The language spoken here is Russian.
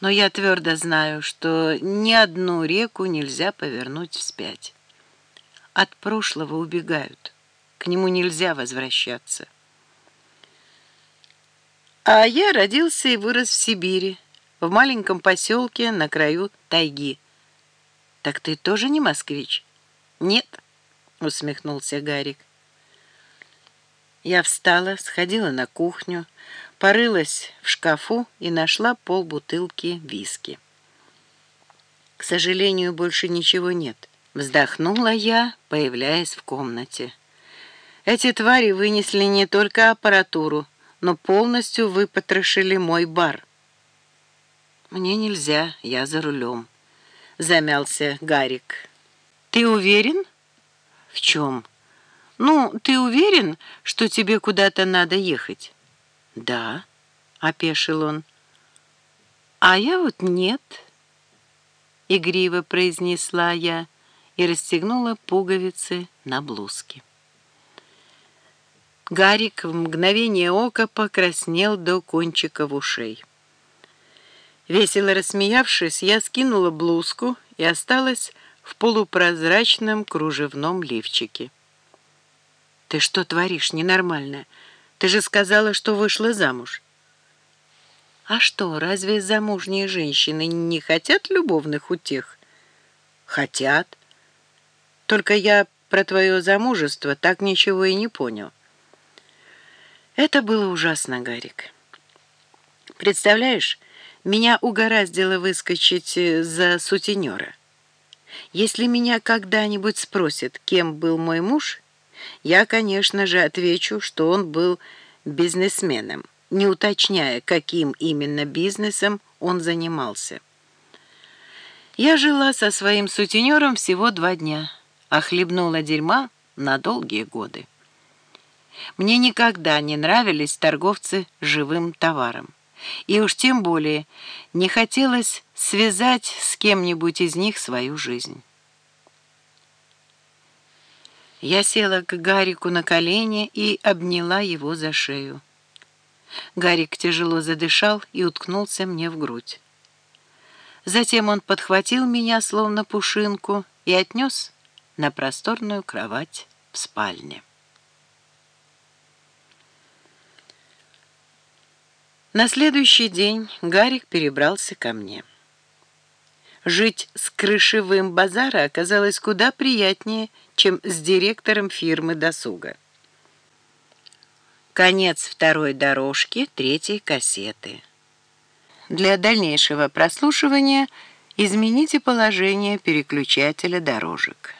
но я твердо знаю, что ни одну реку нельзя повернуть вспять. От прошлого убегают, к нему нельзя возвращаться. А я родился и вырос в Сибири, в маленьком поселке на краю тайги. Так ты тоже не москвич? Нет, усмехнулся Гарик. Я встала, сходила на кухню, порылась в шкафу и нашла полбутылки виски. К сожалению, больше ничего нет. Вздохнула я, появляясь в комнате. Эти твари вынесли не только аппаратуру, но полностью выпотрошили мой бар. «Мне нельзя, я за рулем», — замялся Гарик. «Ты уверен?» «В чем?» «Ну, ты уверен, что тебе куда-то надо ехать?» «Да», — опешил он. «А я вот нет», — игриво произнесла я и расстегнула пуговицы на блузке. Гарик в мгновение ока покраснел до кончиков ушей. Весело рассмеявшись, я скинула блузку и осталась в полупрозрачном кружевном лифчике. «Ты что творишь, ненормальная?» Ты же сказала, что вышла замуж. А что, разве замужние женщины не хотят любовных утех? Хотят. Только я про твое замужество так ничего и не понял. Это было ужасно, Гарик. Представляешь, меня угораздило выскочить э, за сутенера. Если меня когда-нибудь спросят, кем был мой муж, я, конечно же, отвечу, что он был бизнесменом, не уточняя, каким именно бизнесом он занимался. Я жила со своим сутенером всего два дня, а хлебнула дерьма на долгие годы. Мне никогда не нравились торговцы живым товаром. И уж тем более не хотелось связать с кем-нибудь из них свою жизнь. Я села к Гарику на колени и обняла его за шею. Гарик тяжело задышал и уткнулся мне в грудь. Затем он подхватил меня, словно пушинку, и отнес на просторную кровать в спальне. На следующий день Гарик перебрался ко мне. Жить с крышевым базара оказалось куда приятнее, чем с директором фирмы досуга. Конец второй дорожки третьей кассеты. Для дальнейшего прослушивания измените положение переключателя дорожек.